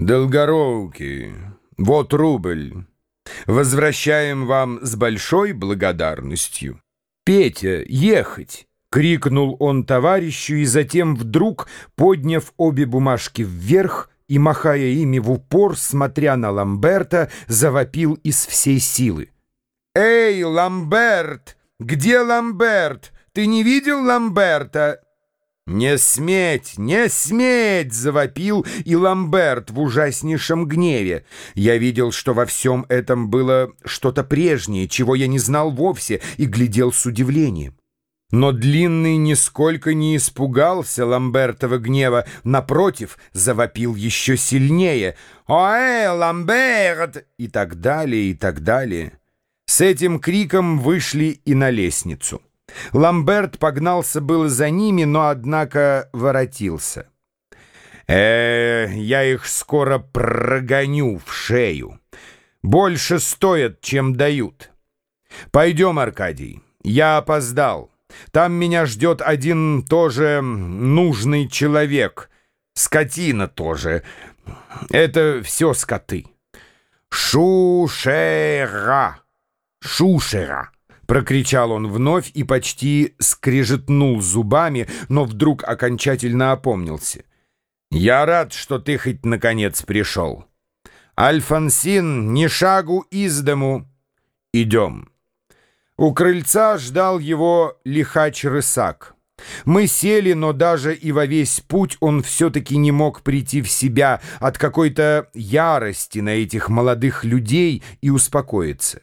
Долгорукий, вот рубль. Возвращаем вам с большой благодарностью. Петя, ехать! — крикнул он товарищу, и затем вдруг, подняв обе бумажки вверх и, махая ими в упор, смотря на Ламберта, завопил из всей силы. «Эй, Ламберт! Где Ламберт? Ты не видел Ламберта?» «Не сметь, не сметь!» — завопил и Ламберт в ужаснейшем гневе. Я видел, что во всем этом было что-то прежнее, чего я не знал вовсе, и глядел с удивлением. Но Длинный нисколько не испугался Ламбертова гнева, напротив, завопил еще сильнее. «Оэ, Ламберт!» и так далее, и так далее. С этим криком вышли и на лестницу. Ламберт погнался было за ними, но, однако, воротился. «Э, я их скоро прогоню в шею. Больше стоят, чем дают. Пойдем, Аркадий, я опоздал». Там меня ждет один тоже нужный человек. Скотина тоже. Это все скоты. Шушера! Шушера! Прокричал он вновь и почти скрежетнул зубами, но вдруг окончательно опомнился. «Я рад, что ты хоть наконец пришел. Альфонсин, ни шагу из дому. Идем». У крыльца ждал его лихач-рысак. Мы сели, но даже и во весь путь он все-таки не мог прийти в себя от какой-то ярости на этих молодых людей и успокоиться.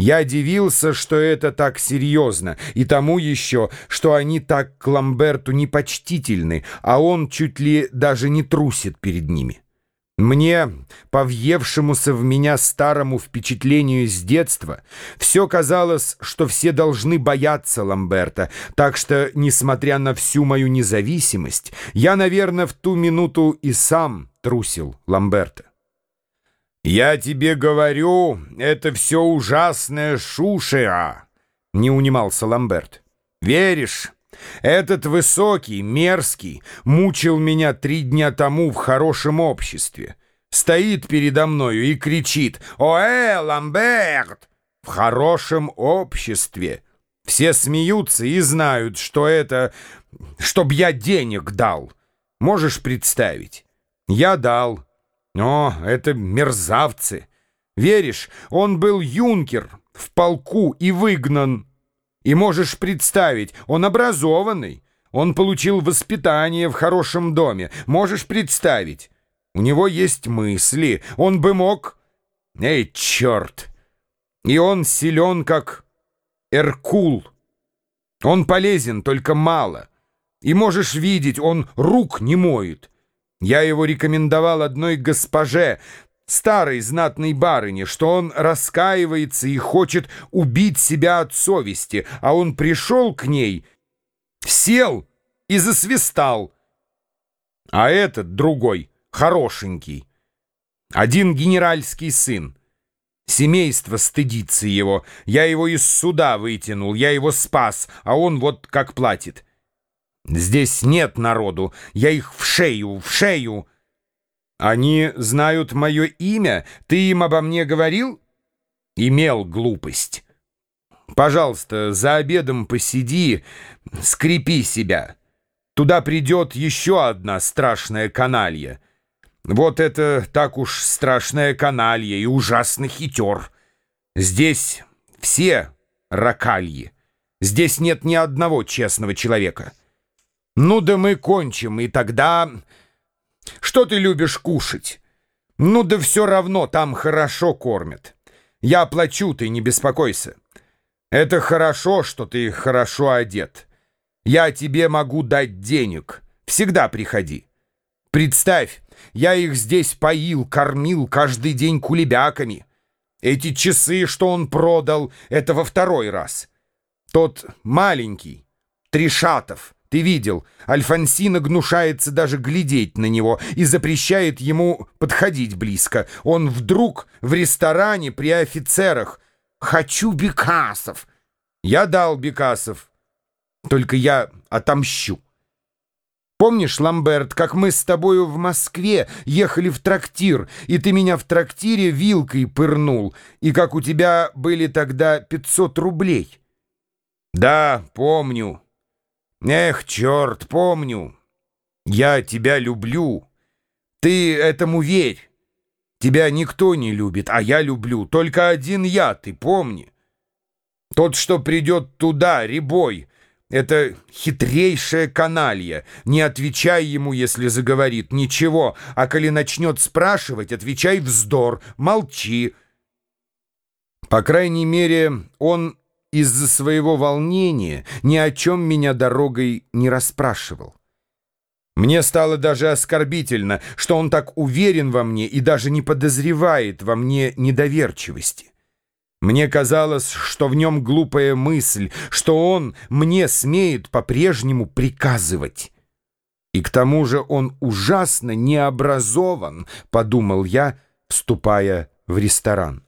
Я дивился, что это так серьезно, и тому еще, что они так к Ламберту непочтительны, а он чуть ли даже не трусит перед ними. Мне, повъевшемуся в меня старому впечатлению с детства, все казалось, что все должны бояться Ламберта, так что, несмотря на всю мою независимость, я, наверное, в ту минуту и сам трусил Ламберта. «Я тебе говорю, это все ужасная шушера!» — не унимался Ламберт. «Веришь?» Этот высокий, мерзкий, мучил меня три дня тому в хорошем обществе. Стоит передо мною и кричит «Оэ, Ламберт!» В хорошем обществе. Все смеются и знают, что это... Чтоб я денег дал. Можешь представить? Я дал. О, это мерзавцы. Веришь, он был юнкер в полку и выгнан и можешь представить, он образованный, он получил воспитание в хорошем доме. Можешь представить, у него есть мысли, он бы мог... Эй, черт! И он силен, как Эркул. Он полезен, только мало. И можешь видеть, он рук не моет. Я его рекомендовал одной госпоже, старой знатной барыне, что он раскаивается и хочет убить себя от совести, а он пришел к ней, сел и засвистал. А этот другой, хорошенький, один генеральский сын. Семейство стыдится его. Я его из суда вытянул, я его спас, а он вот как платит. Здесь нет народу, я их в шею, в шею. Они знают мое имя? Ты им обо мне говорил? Имел глупость. Пожалуйста, за обедом посиди, скрепи себя. Туда придет еще одна страшная каналья. Вот это так уж страшная каналья и ужасно хитер. Здесь все ракальи. Здесь нет ни одного честного человека. Ну да мы кончим, и тогда... Что ты любишь кушать? Ну да все равно, там хорошо кормят. Я оплачу, ты не беспокойся. Это хорошо, что ты хорошо одет. Я тебе могу дать денег. Всегда приходи. Представь, я их здесь поил, кормил каждый день кулебяками. Эти часы, что он продал, это во второй раз. Тот маленький, Тришатов — ты видел, Альфонсина гнушается даже глядеть на него и запрещает ему подходить близко. Он вдруг в ресторане при офицерах. «Хочу бекасов!» Я дал бекасов. Только я отомщу. Помнишь, Ламберт, как мы с тобою в Москве ехали в трактир, и ты меня в трактире вилкой пырнул, и как у тебя были тогда 500 рублей? Да, помню. Эх, черт, помню. Я тебя люблю. Ты этому верь. Тебя никто не любит, а я люблю. Только один я, ты помни. Тот, что придет туда, ребой, это хитрейшая каналья. Не отвечай ему, если заговорит, ничего. А коли начнет спрашивать, отвечай вздор, молчи. По крайней мере, он из-за своего волнения ни о чем меня дорогой не расспрашивал. Мне стало даже оскорбительно, что он так уверен во мне и даже не подозревает во мне недоверчивости. Мне казалось, что в нем глупая мысль, что он мне смеет по-прежнему приказывать. И к тому же он ужасно необразован, подумал я, вступая в ресторан.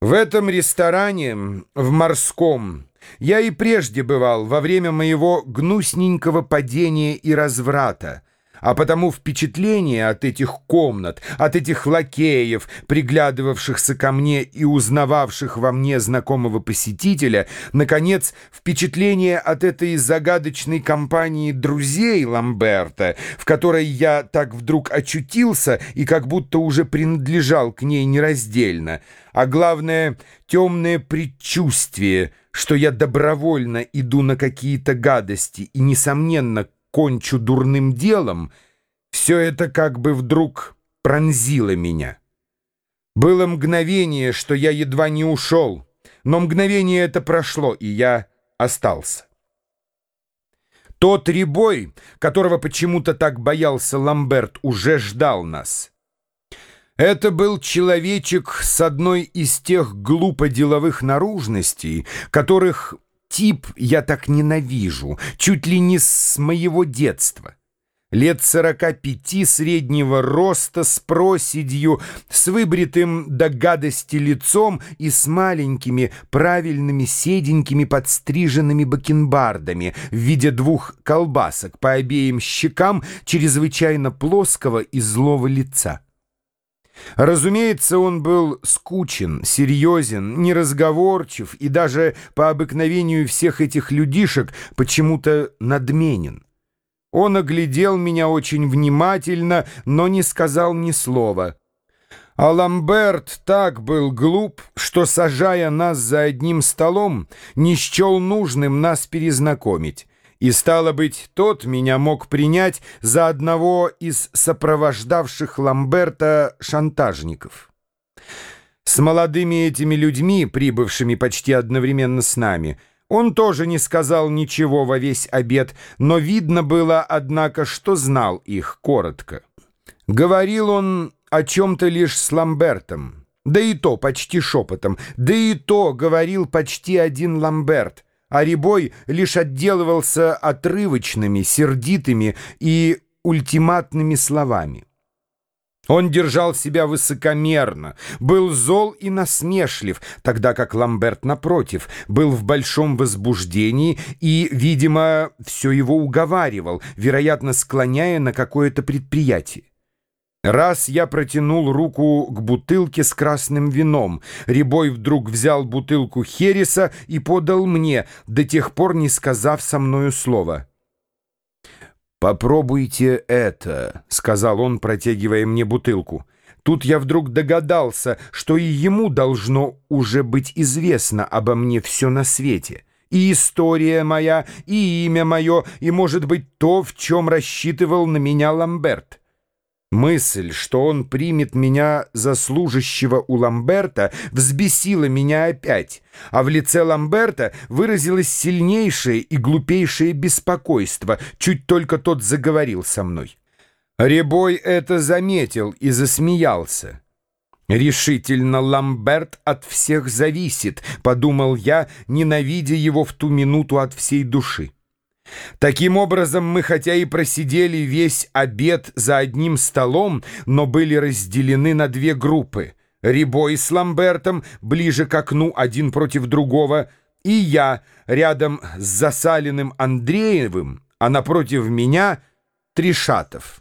В этом ресторане, в морском, я и прежде бывал во время моего гнусненького падения и разврата, а потому впечатление от этих комнат, от этих лакеев, приглядывавшихся ко мне и узнававших во мне знакомого посетителя, наконец, впечатление от этой загадочной компании друзей Ламберта, в которой я так вдруг очутился и как будто уже принадлежал к ней нераздельно, а главное, темное предчувствие, что я добровольно иду на какие-то гадости и, несомненно, кончу дурным делом, все это как бы вдруг пронзило меня. Было мгновение, что я едва не ушел, но мгновение это прошло, и я остался. Тот ребой, которого почему-то так боялся Ламберт, уже ждал нас. Это был человечек с одной из тех глупо деловых наружностей, которых тип я так ненавижу, чуть ли не с моего детства. Лет сорока пяти среднего роста, с проседью, с выбритым до гадости лицом и с маленькими, правильными, седенькими подстриженными бакенбардами в виде двух колбасок по обеим щекам чрезвычайно плоского и злого лица. Разумеется, он был скучен, серьезен, неразговорчив и даже по обыкновению всех этих людишек почему-то надменен. Он оглядел меня очень внимательно, но не сказал ни слова. А Ламберт так был глуп, что, сажая нас за одним столом, не счел нужным нас перезнакомить и, стало быть, тот меня мог принять за одного из сопровождавших Ламберта шантажников. С молодыми этими людьми, прибывшими почти одновременно с нами, он тоже не сказал ничего во весь обед, но видно было, однако, что знал их коротко. Говорил он о чем-то лишь с Ламбертом, да и то почти шепотом, да и то говорил почти один Ламберт — а Рябой лишь отделывался отрывочными, сердитыми и ультиматными словами. Он держал себя высокомерно, был зол и насмешлив, тогда как Ламберт, напротив, был в большом возбуждении и, видимо, все его уговаривал, вероятно, склоняя на какое-то предприятие. Раз я протянул руку к бутылке с красным вином. Рябой вдруг взял бутылку Хереса и подал мне, до тех пор не сказав со мною слова. «Попробуйте это», — сказал он, протягивая мне бутылку. Тут я вдруг догадался, что и ему должно уже быть известно обо мне все на свете. И история моя, и имя мое, и, может быть, то, в чем рассчитывал на меня Ламберт. Мысль, что он примет меня за служащего у Ламберта, взбесила меня опять, а в лице Ламберта выразилось сильнейшее и глупейшее беспокойство, чуть только тот заговорил со мной. Ребой это заметил и засмеялся. «Решительно Ламберт от всех зависит», — подумал я, ненавидя его в ту минуту от всей души. Таким образом, мы хотя и просидели весь обед за одним столом, но были разделены на две группы. Рибой с Ламбертом ближе к окну один против другого, и я рядом с засаленным Андреевым, а напротив меня — Тришатов.